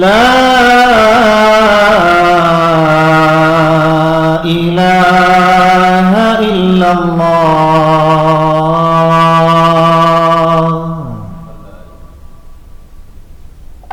لا إله إلا الله.